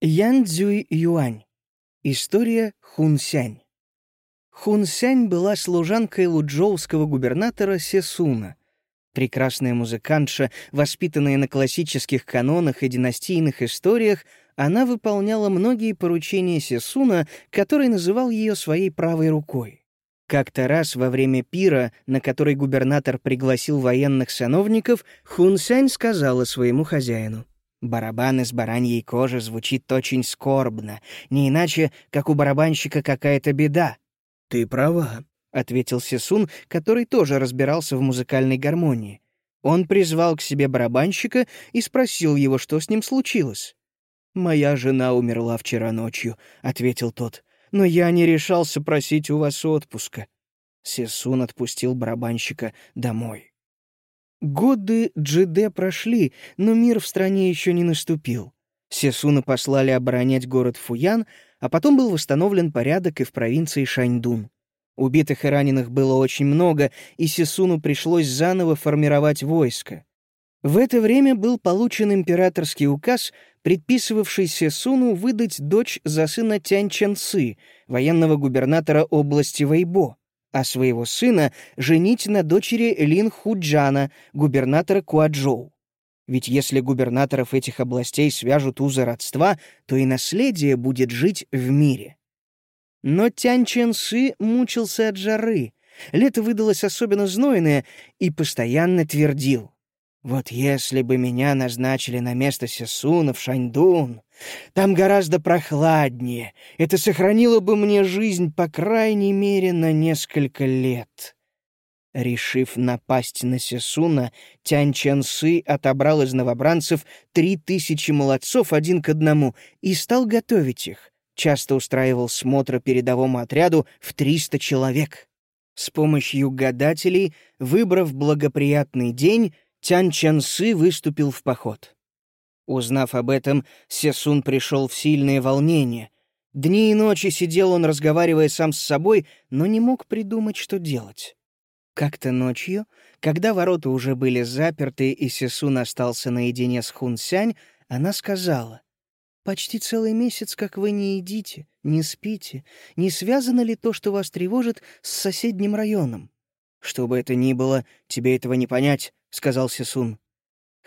Ян Цзюй Юань. История Хунсянь. Хунсянь была служанкой луджоуского губернатора Сесуна. Прекрасная музыкантша, воспитанная на классических канонах и династийных историях, она выполняла многие поручения Сесуна, который называл ее своей правой рукой. Как-то раз во время пира, на который губернатор пригласил военных сановников, Хунсянь сказала своему хозяину — Барабан из бараньей кожи звучит очень скорбно, не иначе, как у барабанщика какая-то беда. «Ты права», — ответил Сесун, который тоже разбирался в музыкальной гармонии. Он призвал к себе барабанщика и спросил его, что с ним случилось. «Моя жена умерла вчера ночью», — ответил тот. «Но я не решался просить у вас отпуска». Сесун отпустил барабанщика домой. Годы Джиде прошли, но мир в стране еще не наступил. Сесуна послали оборонять город Фуян, а потом был восстановлен порядок и в провинции Шаньдун. Убитых и раненых было очень много, и Сесуну пришлось заново формировать войско. В это время был получен императорский указ, предписывавший Сесуну выдать дочь за сына Тянь Чен Цы, военного губернатора области Вэйбо а своего сына женить на дочери Лин Худжана, губернатора Куаджоу. Ведь если губернаторов этих областей свяжут узы родства, то и наследие будет жить в мире. Но Тянь Чен мучился от жары. Лето выдалось особенно знойное и постоянно твердил. Вот если бы меня назначили на место Сесуна в Шаньдун, там гораздо прохладнее. Это сохранило бы мне жизнь, по крайней мере, на несколько лет. Решив напасть на Сесуна, Тянь Чен Сы отобрал из новобранцев три тысячи молодцов один к одному и стал готовить их. Часто устраивал смотры передовому отряду в триста человек. С помощью гадателей, выбрав благоприятный день, Тянь Чен Сы выступил в поход. Узнав об этом, Сесун пришел в сильное волнение. Дни и ночи сидел он, разговаривая сам с собой, но не мог придумать, что делать. Как-то ночью, когда ворота уже были заперты и Сесун остался наедине с Хунсянь, она сказала, «Почти целый месяц, как вы не едите, не спите. Не связано ли то, что вас тревожит, с соседним районом?» «Что бы это ни было, тебе этого не понять», — сказал Сесун.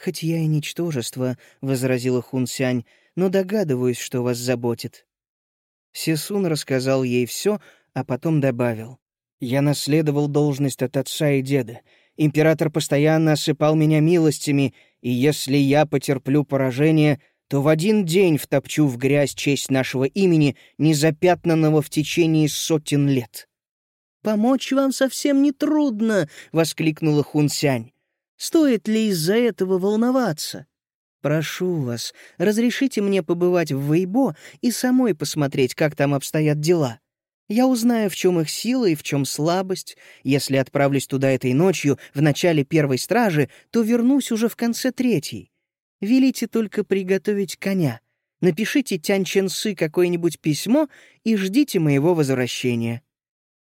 «Хоть я и ничтожество», — возразила Хунсянь, «но догадываюсь, что вас заботит». Сесун рассказал ей все, а потом добавил. «Я наследовал должность от отца и деда. Император постоянно осыпал меня милостями, и если я потерплю поражение, то в один день втопчу в грязь честь нашего имени, незапятнанного в течение сотен лет». «Помочь вам совсем не трудно!» — воскликнула Хунсянь. «Стоит ли из-за этого волноваться? Прошу вас, разрешите мне побывать в Вейбо и самой посмотреть, как там обстоят дела. Я узнаю, в чем их сила и в чем слабость. Если отправлюсь туда этой ночью, в начале первой стражи, то вернусь уже в конце третьей. Велите только приготовить коня. Напишите Тянь Чен Сы какое-нибудь письмо и ждите моего возвращения».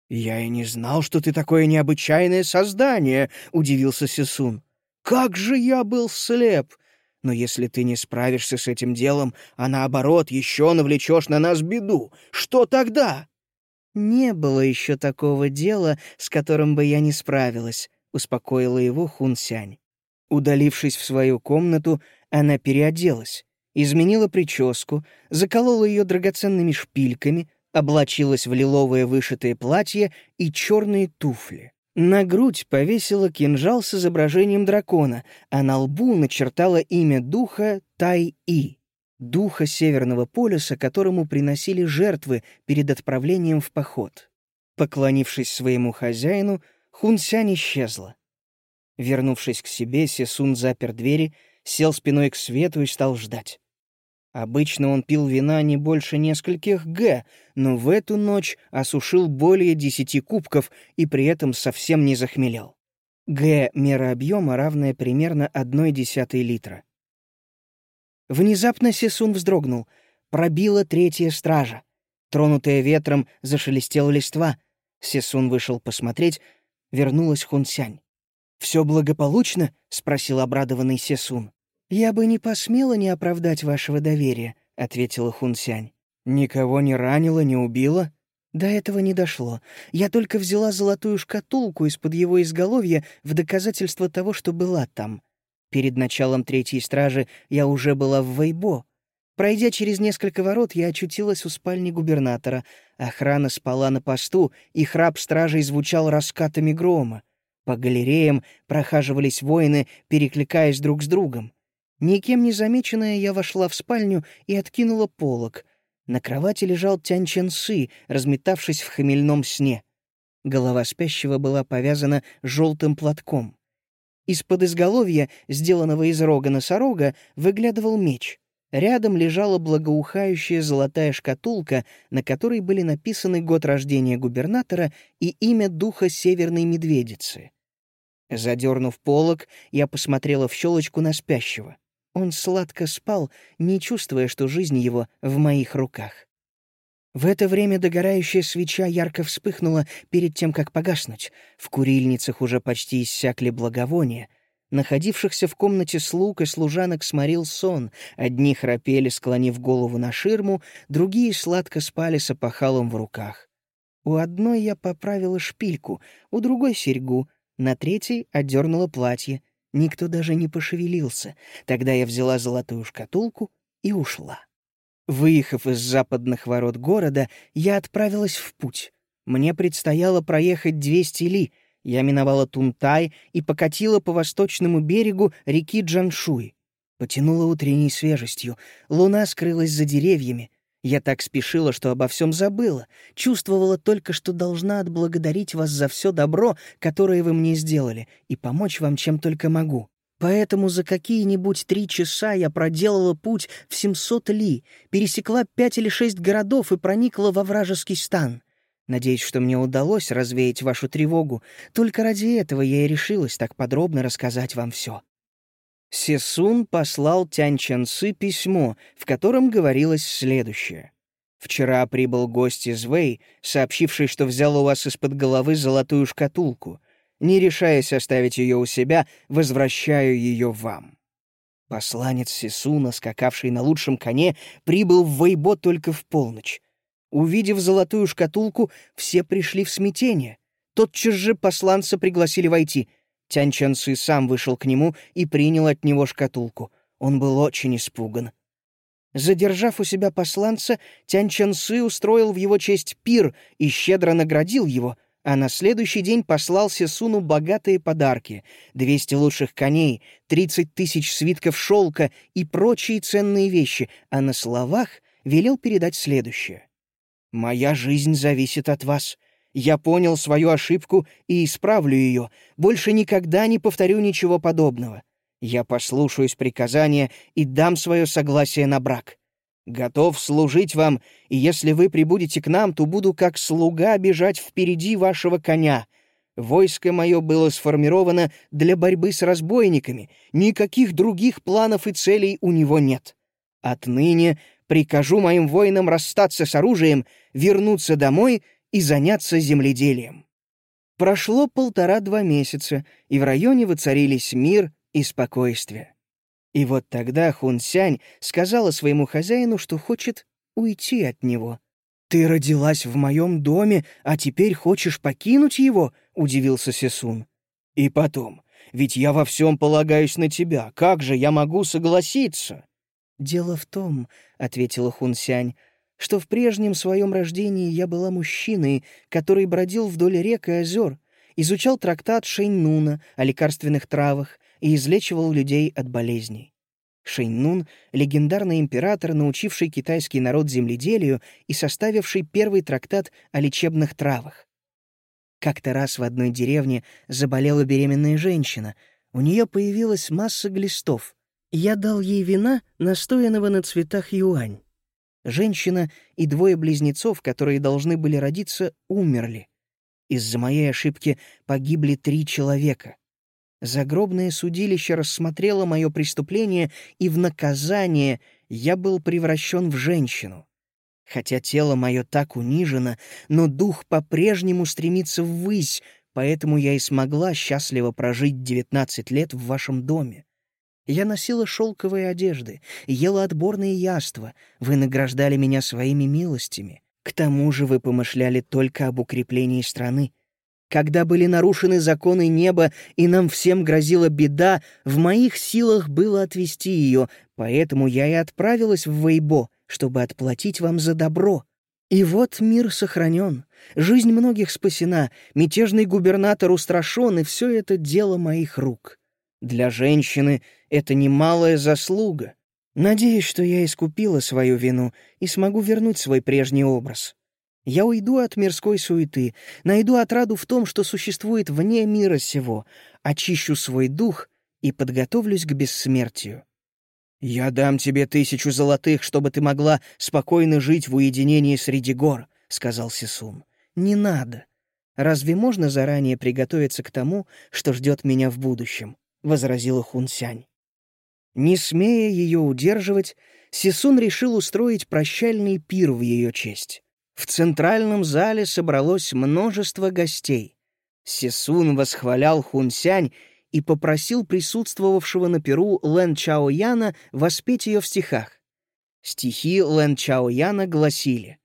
«Я и не знал, что ты такое необычайное создание», — удивился Сисун. «Как же я был слеп! Но если ты не справишься с этим делом, а наоборот еще навлечешь на нас беду, что тогда?» «Не было еще такого дела, с которым бы я не справилась», — успокоила его Хунсянь. Удалившись в свою комнату, она переоделась, изменила прическу, заколола ее драгоценными шпильками — облачилась в лиловое вышитое платье и черные туфли. На грудь повесила кинжал с изображением дракона, а на лбу начертала имя духа Тай-И, духа Северного полюса, которому приносили жертвы перед отправлением в поход. Поклонившись своему хозяину, Хунсянь исчезла. Вернувшись к себе, Сесун запер двери, сел спиной к свету и стал ждать. Обычно он пил вина не больше нескольких г, но в эту ночь осушил более десяти кубков и при этом совсем не захмелел. Г — мера объема, равная примерно одной десятой литра. Внезапно Сесун вздрогнул. Пробила третья стража. Тронутая ветром, зашелестела листва. Сесун вышел посмотреть. Вернулась Хунсянь. «Все благополучно?» — спросил обрадованный Сесун. «Я бы не посмела не оправдать вашего доверия», — ответила Хунсянь. «Никого не ранила, не убила?» До этого не дошло. Я только взяла золотую шкатулку из-под его изголовья в доказательство того, что была там. Перед началом третьей стражи я уже была в Вейбо. Пройдя через несколько ворот, я очутилась у спальни губернатора. Охрана спала на посту, и храп стражей звучал раскатами грома. По галереям прохаживались воины, перекликаясь друг с другом. Никем не замеченная, я вошла в спальню и откинула полог. На кровати лежал Тянь Сы, разметавшись в хмельном сне. Голова спящего была повязана желтым платком. Из-под изголовья, сделанного из рога носорога, выглядывал меч. Рядом лежала благоухающая золотая шкатулка, на которой были написаны год рождения губернатора и имя духа Северной Медведицы. Задернув полог, я посмотрела в щелочку на спящего. Он сладко спал, не чувствуя, что жизнь его в моих руках. В это время догорающая свеча ярко вспыхнула перед тем, как погаснуть. В курильницах уже почти иссякли благовония. Находившихся в комнате слуг и служанок сморил сон. Одни храпели, склонив голову на ширму, другие сладко спали с опахалом в руках. У одной я поправила шпильку, у другой — серьгу, на третьей отдернула платье. Никто даже не пошевелился. Тогда я взяла золотую шкатулку и ушла. Выехав из западных ворот города, я отправилась в путь. Мне предстояло проехать 200 ли. Я миновала Тунтай и покатила по восточному берегу реки Джаншуй. Потянула утренней свежестью. Луна скрылась за деревьями. Я так спешила, что обо всем забыла. Чувствовала только, что должна отблагодарить вас за все добро, которое вы мне сделали, и помочь вам чем только могу. Поэтому за какие-нибудь три часа я проделала путь в 700 ли, пересекла пять или шесть городов и проникла во вражеский стан. Надеюсь, что мне удалось развеять вашу тревогу. Только ради этого я и решилась так подробно рассказать вам все. Сесун послал Тянь Чанцы письмо, в котором говорилось следующее. «Вчера прибыл гость из Вэй, сообщивший, что взял у вас из-под головы золотую шкатулку — не решаясь оставить ее у себя, возвращаю ее вам. Посланец Сисуна, скакавший на лучшем коне, прибыл в Вейбо только в полночь. Увидев золотую шкатулку, все пришли в смятение. Тотчас же посланца пригласили войти. Тянь Чан Сы сам вышел к нему и принял от него шкатулку. Он был очень испуган. Задержав у себя посланца, Тянь Чан Сы устроил в его честь пир и щедро наградил его — а на следующий день послал Сесуну богатые подарки — 200 лучших коней, 30 тысяч свитков шелка и прочие ценные вещи, а на словах велел передать следующее. «Моя жизнь зависит от вас. Я понял свою ошибку и исправлю ее. Больше никогда не повторю ничего подобного. Я послушаюсь приказания и дам свое согласие на брак. Готов служить вам, и если вы прибудете к нам, то буду как слуга бежать впереди вашего коня. Войско мое было сформировано для борьбы с разбойниками, никаких других планов и целей у него нет. Отныне прикажу моим воинам расстаться с оружием, вернуться домой и заняться земледелием». Прошло полтора-два месяца, и в районе воцарились мир и спокойствие. И вот тогда Хун Сянь сказала своему хозяину, что хочет уйти от него. «Ты родилась в моем доме, а теперь хочешь покинуть его?» — удивился Сесун. «И потом, ведь я во всем полагаюсь на тебя. Как же я могу согласиться?» «Дело в том», — ответила Хун Сянь, «что в прежнем своем рождении я была мужчиной, который бродил вдоль рек и озер, изучал трактат Шэньнуна о лекарственных травах, и излечивал людей от болезней. Шэньнун — легендарный император, научивший китайский народ земледелию и составивший первый трактат о лечебных травах. Как-то раз в одной деревне заболела беременная женщина. У нее появилась масса глистов. Я дал ей вина, настоянного на цветах юань. Женщина и двое близнецов, которые должны были родиться, умерли. Из-за моей ошибки погибли три человека. Загробное судилище рассмотрело мое преступление, и в наказание я был превращен в женщину. Хотя тело мое так унижено, но дух по-прежнему стремится ввысь, поэтому я и смогла счастливо прожить девятнадцать лет в вашем доме. Я носила шелковые одежды, ела отборные яства, вы награждали меня своими милостями. К тому же вы помышляли только об укреплении страны. Когда были нарушены законы неба и нам всем грозила беда, в моих силах было отвести ее, поэтому я и отправилась в Вейбо, чтобы отплатить вам за добро. И вот мир сохранен, жизнь многих спасена, мятежный губернатор устрашен, и все это дело моих рук. Для женщины это немалая заслуга. Надеюсь, что я искупила свою вину и смогу вернуть свой прежний образ. Я уйду от мирской суеты, найду отраду в том, что существует вне мира сего, очищу свой дух и подготовлюсь к бессмертию. «Я дам тебе тысячу золотых, чтобы ты могла спокойно жить в уединении среди гор», — сказал Сисун. «Не надо. Разве можно заранее приготовиться к тому, что ждет меня в будущем?» — возразила Хунсянь. Не смея ее удерживать, Сисун решил устроить прощальный пир в ее честь. В центральном зале собралось множество гостей. Сисун восхвалял Хунсянь и попросил присутствовавшего на перу Лэн Чао Яна воспеть ее в стихах. Стихи Лэн Чао Яна гласили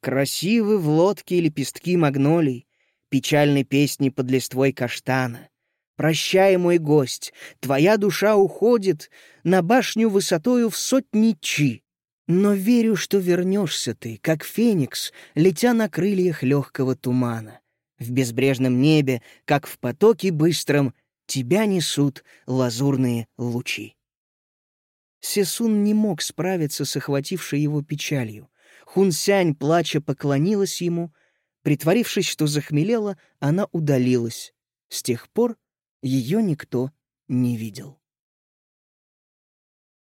«Красивы в лодке лепестки магнолий, печальной песни под листвой каштана. Прощай, мой гость, твоя душа уходит на башню высотою в сотни чи. Но верю, что вернешься ты, как феникс, летя на крыльях легкого тумана. В безбрежном небе, как в потоке быстром, тебя несут лазурные лучи. Сесун не мог справиться с охватившей его печалью. Хунсянь, плача, поклонилась ему. Притворившись, что захмелела, она удалилась. С тех пор ее никто не видел.